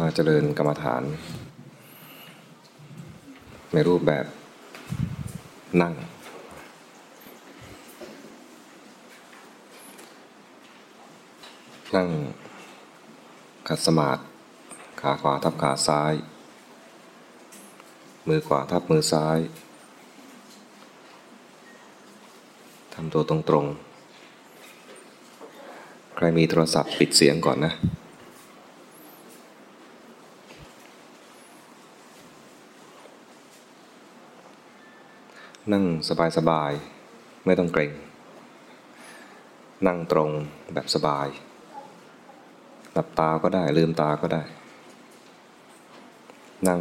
มาเจริญกรรมฐาน ในรูปแบบนั่ง นั่งขัดสมาธิขาขวาทับขาซ้าย มือขวาทับมือซ้ายทำตัวตรงๆ ใครมีโทรศัพท์ปิดเสียงก่อนนะ นั่งสบายๆ ไม่ต้องเกรง นั่งตรงแบบสบาย หลับตาก็ได้ลืมตาก็ได้ นั่ง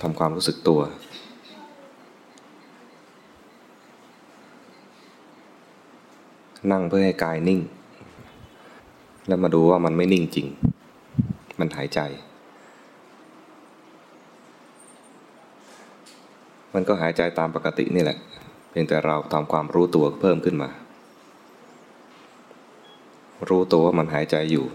ทำความรู้สึกตัว นั่งเพื่อให้กายนิ่ง แล้วมาดูว่ามันไม่นิ่งจริง มันหายใจ มันก็หายใจตามปกตินี่แหละ เพียงแต่เราทำความรู้ตัวเพิ่มขึ้นมา รู้ตัวว่ามันหายใจอยู่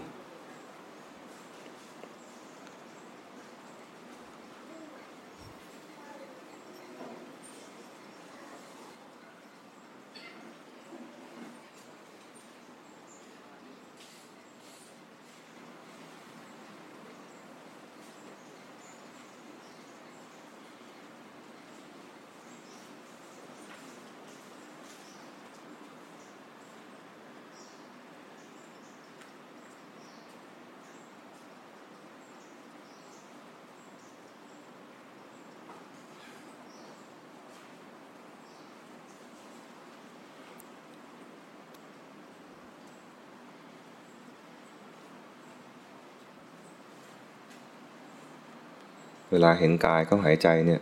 เวลาเห็นกายเขาหายใจเนี่ย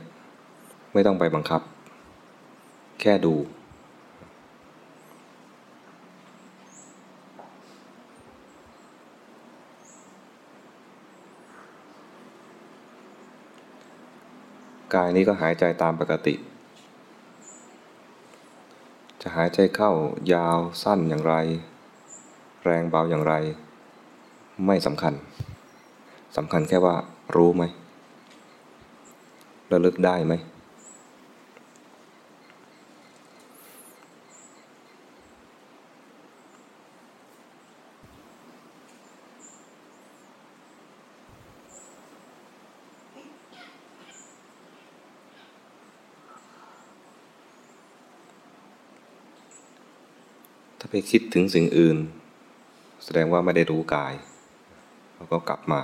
ไม่ต้องไปบังคับ แค่ดู กายนี้ก็หายใจตามปกติ จะหายใจเข้ายาวสั้นอย่างไร แรงเบาอย่างไร ไม่สำคัญสำคัญแค่ว่ารู้ไหม ระลึกได้ไหม ถ้าไปคิดถึงสิ่งอื่น แสดงว่าไม่ได้รู้กาย แล้วก็กลับมา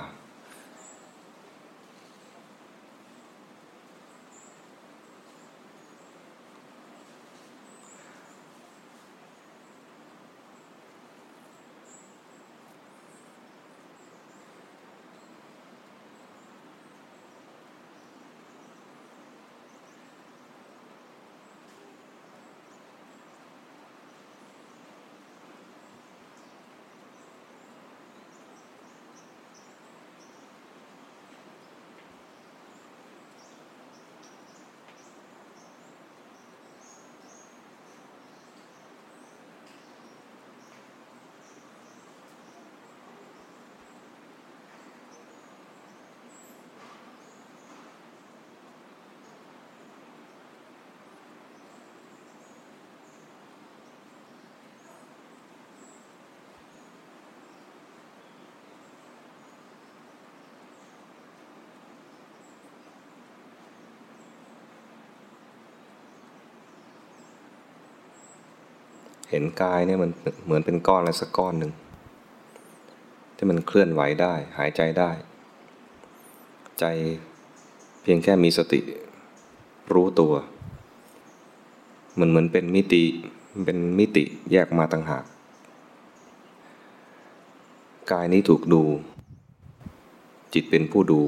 เห็นกายเนี่ยมันเหมือนเป็นก้อนอะไรสักก้อนหนึ่งที่มันเคลื่อนไหวได้หายใจได้ ใจเพียงแค่มีสติรู้ตัว มันเหมือนเป็นมิติเป็นมิติแยกมาต่างหาก กายนี้ถูกดู จิตเป็นผู้ดู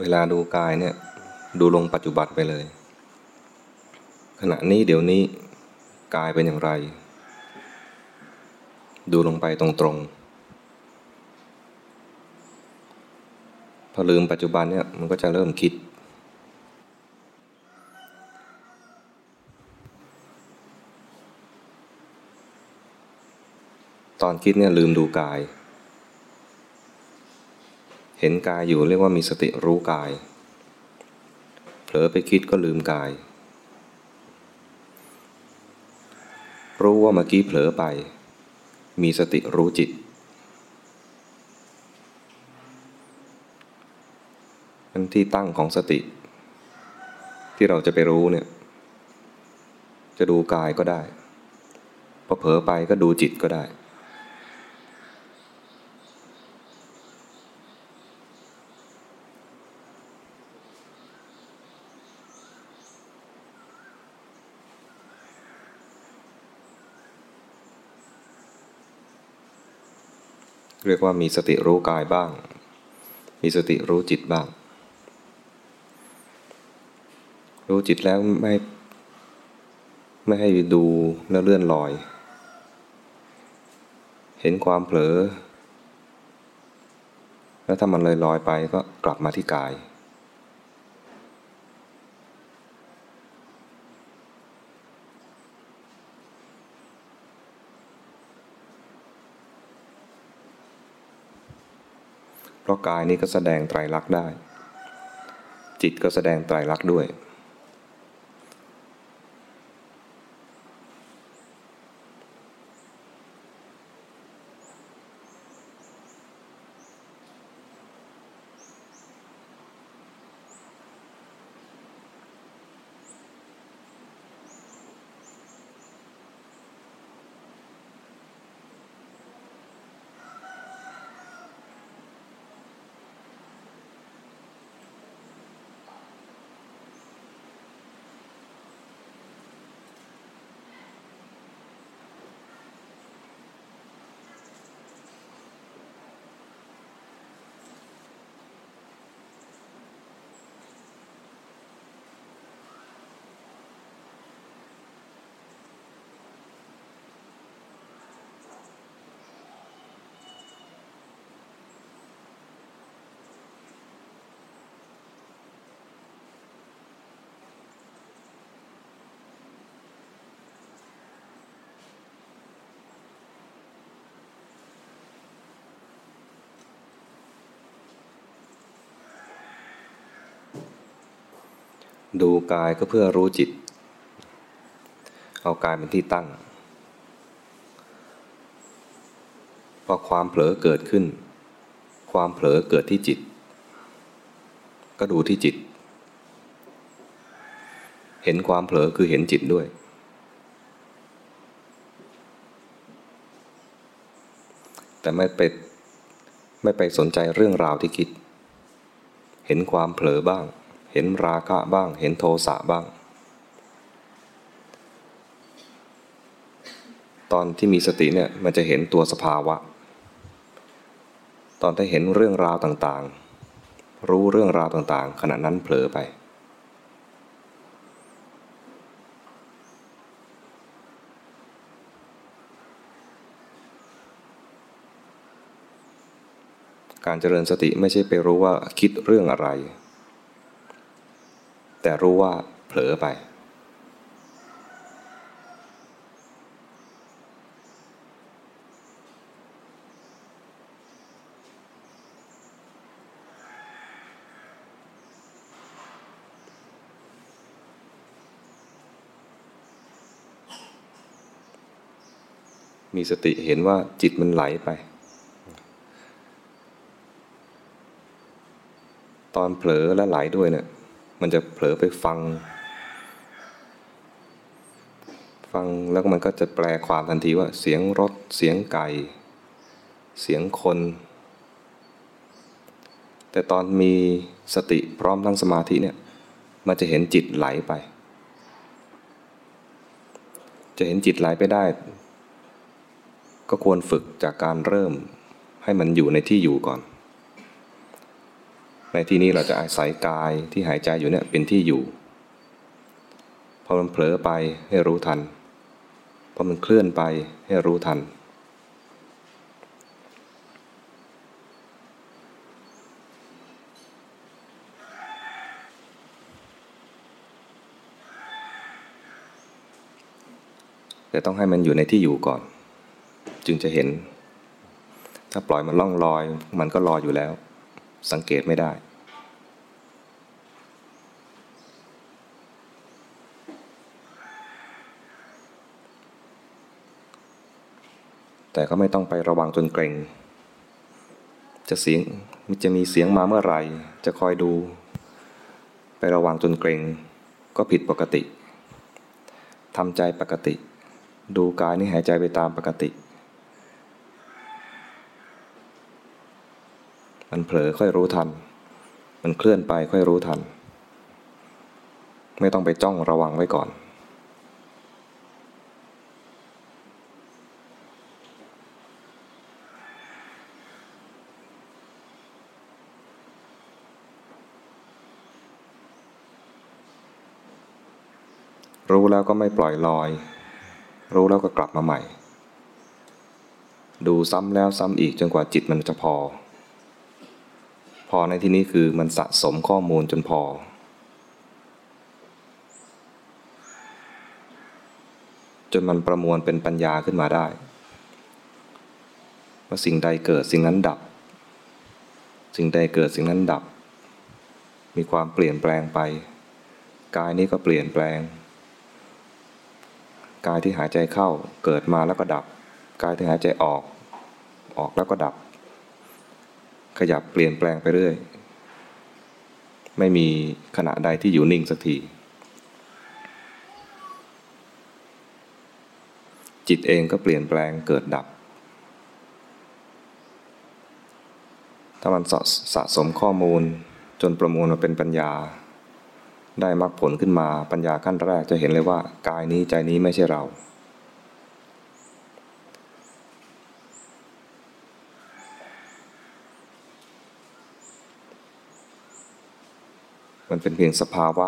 เวลาดูกายเนี่ย ดูลงปัจจุบันไปเลย ขณะนี้เดี๋ยวนี้กายเป็นอย่างไร ดูลงไปตรงๆ พอลืมปัจจุบันเนี่ยมันก็จะเริ่มคิด ตอนคิดเนี่ยลืมดูกาย เห็นกายอยู่เรียกว่ามีสติรู้กาย เผลอไปคิดก็ลืมกาย รู้ว่าเมื่อกี้เผลอไป มีสติรู้จิตนันที่ตั้งของสติ ที่เราจะไปรู้เนี่ย จะดูกายก็ได้พอเผลอไปก็ดูจิตก็ได้ เรียกว่ามีสติรู้กายบ้าง มีสติรู้จิตบ้าง รู้จิตแล้วไม่ไม่ให้ดูแล้วเลื่อนลอย เห็นความเผลอ แล้วถ้ามันเลยลอยไปก็กลับมาที่กาย เพราะกายนี้ก็แสดงไตรลักษณ์ได้ จิตก็แสดงไตรลักษณ์ด้วย ดูกายก็เพื่อรู้จิต เอากายเป็นที่ตั้ง พอความเผลอเกิดขึ้น ความเผลอเกิดที่จิต ก็ดูที่จิต เห็นความเผลอคือเห็นจิตด้วย แต่ไม่ไปไม่ไปสนใจเรื่องราวที่คิด เห็นความเผลอบ้าง เห็นราคะบ้าง เห็นโทสะบ้าง ตอนที่มีสติเนี่ยมันจะเห็นตัวสภาวะ ตอนที่เห็นเรื่องราวต่างๆ รู้เรื่องราวต่างๆ ขณะนั้นเผลอไป การเจริญสติไม่ใช่ไปรู้ว่าคิดเรื่องอะไร แต่รู้ว่าเผลอไป มีสติเห็นว่าจิตมันไหลไปตอนเผลอและไหลด้วยเนี่ย มันจะเผลอไปฟัง ฟังแล้วมันก็จะแปลความทันทีว่าเสียงรถ เสียงไก่ เสียงคน แต่ตอนมีสติพร้อมทั้งสมาธิเนี่ย มันจะเห็นจิตไหลไป จะเห็นจิตไหลไปได้ ก็ควรฝึกจากการเริ่มให้มันอยู่ในที่อยู่ก่อน ในที่นี้เราจะอาศัยกายที่หายใจอยู่เนี่ยเป็นที่อยู่ พอมันเผลอไปให้รู้ทัน พอมันเคลื่อนไปให้รู้ทัน แต่ต้องให้มันอยู่ในที่อยู่ก่อน จึงจะเห็น ถ้าปล่อยมันล่องลอย มันก็ลอยอยู่แล้ว สังเกตไม่ได้ แต่ก็ไม่ต้องไประวังจนเกรงจะเสียงจะมีเสียงมาเมื่อไหร่ จะคอยดู ไประวังจนเกรงก็ผิดปกติทำใจปกติ ดูกายนี่หายใจไปตามปกติ มันเผลอค่อยรู้ทัน มันเคลื่อนไปค่อยรู้ทัน ไม่ต้องไปจ้องระวังไว้ก่อน รู้แล้วก็ไม่ปล่อยลอย รู้แล้วก็กลับมาใหม่ ดูซ้ำแล้วซ้ำอีกจนกว่าจิตมันจะพอ พอในที่นี้คือมันสะสมข้อมูลจนพอ จนมันประมวลเป็นปัญญาขึ้นมาได้ ว่าสิ่งใดเกิดสิ่งนั้นดับ สิ่งใดเกิดสิ่งนั้นดับ มีความเปลี่ยนแปลงไป กายนี้ก็เปลี่ยนแปลง กายที่หายใจเข้าเกิดมาแล้วก็ดับ กายที่หายใจออก ออกแล้วก็ดับ ขยับเปลี่ยนแปลงไปเรื่อย ไม่มีขณะใดที่อยู่นิ่งสักที จิตเองก็เปลี่ยนแปลงเกิดดับ ถ้ามันสะสมข้อมูลจนประมวลมาเป็นปัญญา ได้มรรคผลขึ้นมาปัญญาขั้นแรกจะเห็นเลยว่ากายนี้ใจนี้ไม่ใช่เรา มันเป็นเพียงสภาวะ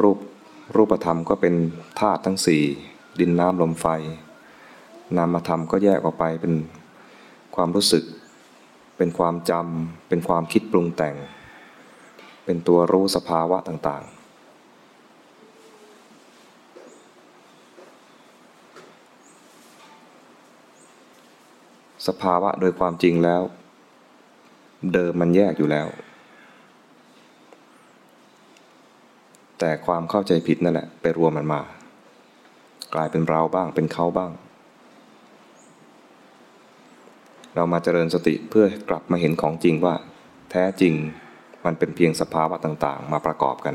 รูปรูปธรรมก็เป็นธาตุทั้งสี่ดินน้ำลมไฟ นามธรรมก็แยกออกไปเป็นความรู้สึก เป็นความจำเป็นความคิดปรุงแต่ง เป็นตัวรู้สภาวะต่างๆ สภาวะโดยความจริงแล้ว เดิมมันแยกอยู่แล้ว แต่ความเข้าใจผิดนั่นแหละ ไปรวมมันมา กลายเป็นเราบ้างเป็นเขาบ้าง เรามาเจริญสติเพื่อกลับมาเห็นของจริงว่า แท้จริง มันเป็นเพียงสภาวะต่าง ๆ มาประกอบกัน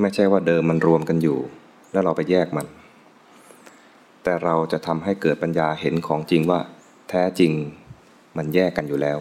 ไม่ใช่ว่าเดิมมันรวมกันอยู่ แล้วเราไปแยกมัน แต่เราจะทำให้เกิดปัญญาเห็นของจริงว่า แท้จริงมันแยกกันอยู่แล้ว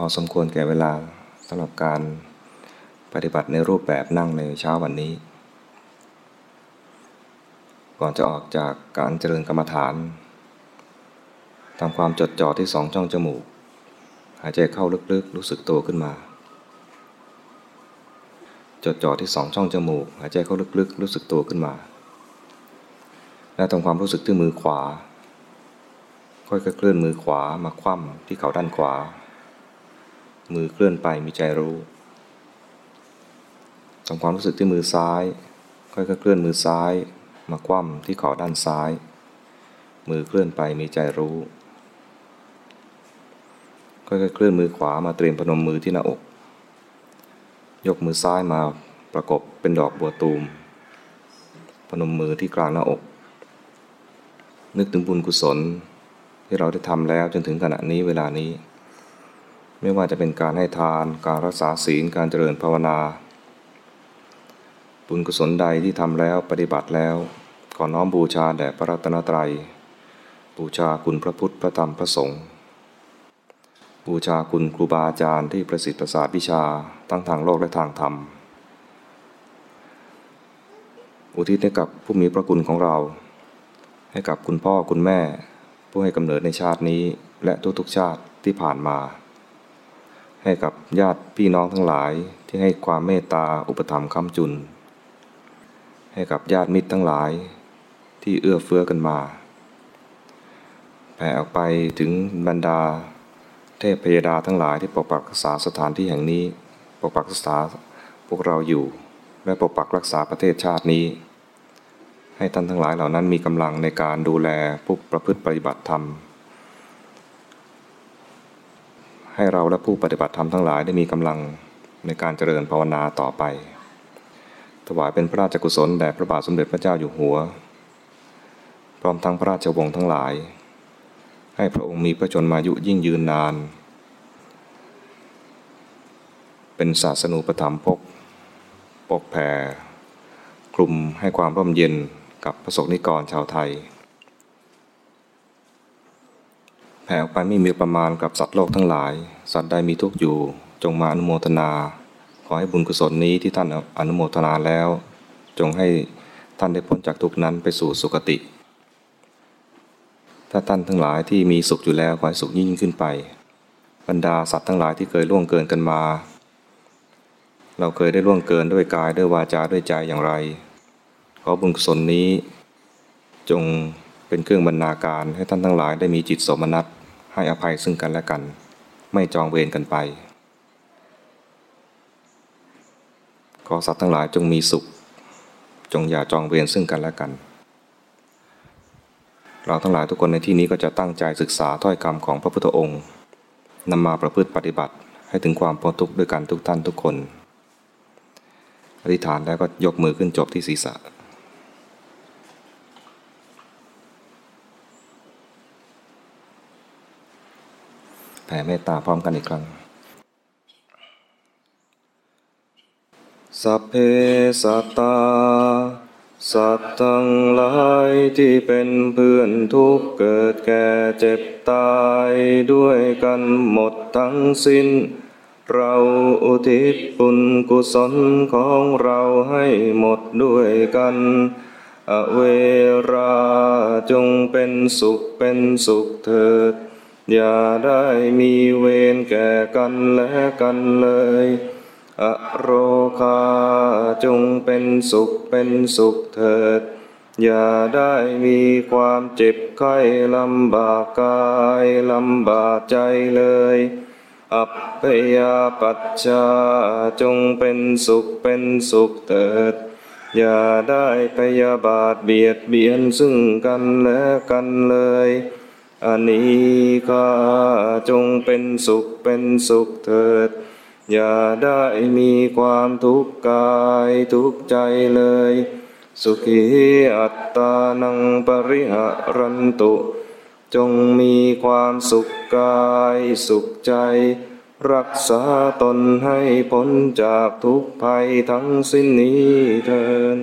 พอสมควรแก่เวลาสำหรับการปฏิบัติในรูปแบบนั่งในเช้าวันนี้ ก่อนจะออกจากการเจริญกรรมฐานทำความจดจ่อที่สองช่องจมูก หายใจเข้าลึกๆ รู้สึกตัวขึ้นมา จดจ่อที่สองช่องจมูก หายใจเข้าลึกๆ รู้สึกตัวขึ้นมา และทำความรู้สึกที่มือขวา ค่อยๆเคลื่อนมือขวามาคว่ำที่เข่าด้านขวา มือเคลื่อนไปมีใจรู้ทำความรู้สึกที่มือซ้าย ค่อยๆเคลื่อนมือซ้าย มาคว่ำที่ขอด้านซ้าย มือเคลื่อนไปมีใจรู้ ค่อยๆเคลื่อนมือขวามาเตรียมพนมมือที่หน้าอก ยกมือซ้ายมาประกบเป็นดอกบัวตูม พนมมือที่กลางหน้าอก นึกถึงบุญกุศลที่เราได้ทำแล้วจนถึงขณะนี้เวลานี้ ไม่ว่าจะเป็นการให้ทาน การรักษาศีล การเจริญภาวนา บุญกุศลใดที่ทำแล้วปฏิบัติแล้ว ขอน้อมบูชาแด่พระรัตนตรัย บูชาคุณพระพุทธพระธรรมพระสงฆ์ บูชาคุณครูบาอาจารย์ที่ประสิทธิ์ประสาทวิชาทั้งทางโลกและทางธรรม อุทิศให้กับผู้มีพระคุณของเรา ให้กับคุณพ่อคุณแม่ผู้ให้กำเนิดในชาตินี้และทุกๆชาติที่ผ่านมา ให้กับญาติพี่น้องทั้งหลายที่ให้ความเมตตาอุปถัมภ์ค้ำจุน ให้กับญาติมิตรทั้งหลายที่เอื้อเฟื้อกันมาแผ่ออกไปถึงบรรดา เทพพยดาทั้งหลายที่ปกปักรักษาสถานที่แห่งนี้ ปกปักรักษาพวกเราอยู่ และปกปักรักษาประเทศชาตินี้ ให้ท่านทั้งหลายเหล่านั้นมีกำลังในการดูแลผู้ประพฤติปฏิบัติธรรม ให้เราและผู้ปฏิบัติธรรมทั้งหลายได้มีกำลังในการเจริญภาวนาต่อไป ถวายเป็นพระราชกุศลแด่พระบาทสมเด็จพระเจ้าอยู่หัว พร้อมทั้งพระราชวงศ์ทั้งหลาย ให้พระองค์มีพระชนมายุยิ่งยืนนาน เป็นศาสนูปถัมภกปกแผ่คลุมให้ความร่มเย็นกับประสบนิกรชาวไทย แผ่ออกไปไม่มีประมาณกับสัตว์โลกทั้งหลาย สัตว์ใดมีทุกข์อยู่ จงมาอนุโมทนา ขอให้บุญกุศลนี้ที่ท่านอนุโมทนาแล้ว จงให้ท่านได้พ้นจากทุกนั้นไปสู่สุคติ ถ้าท่านทั้งหลายที่มีสุขอยู่แล้วขอให้สุขยิ่งขึ้นไป บรรดาสัตว์ทั้งหลายที่เคยล่วงเกินกันมา เราเคยได้ล่วงเกินด้วยกายด้วยวาจาด้วยใจอย่างไร ขอบุญกุศลนี้จง เป็นเครื่องบรรณาการให้ท่านทั้งหลายได้มีจิตสมนัตให้อภัยซึ่งกันและกัน ไม่จองเวรกันไป ขอสัตว์ทั้งหลายจงมีสุข จงอย่าจองเวรซึ่งกันและกัน เราทั้งหลายทุกคนในที่นี้ก็จะตั้งใจศึกษาถ้อยคำของพระพุทธองค์นำมาประพฤติปฏิบัติให้ถึงความพ้นทุกข์ด้วยกันทุกท่านทุกคน อธิษฐานแล้วก็ยกมือขึ้นจบที่ศีรษะ แผ่เมตตาพร้อมกันอีกครั้งสัพเพสัตตา สัตว์ทั้งหลายที่เป็นเพื่อนทุกข์เกิดแก่เจ็บตายด้วยกันหมดทั้งสิ้น เราอุทิศบุญกุศลของเราให้หมดด้วยกัน อเวราจงเป็นสุขเป็นสุขเถิด อย่าได้มีเวรแก่กันและกันเลย อโรคาจงเป็นสุขเป็นสุขเถิด อย่าได้มีความเจ็บไข้ลำบากกายลำบากใจเลย อัปปยาปัจจาจงเป็นสุขเป็นสุขเถิด อย่าได้พยาบาทเบียดเบียนซึ่งกันและกันเลย อันนี้ข้าจงเป็นสุขเป็นสุขเถิด อย่าได้มีความทุกข์กายทุกข์ใจเลย สุขีอัตตานังปริหารันตุ จงมีความสุขกายสุขใจ รักษาตนให้พ้นจากทุกภัยทั้งสิ้นนี้เถิด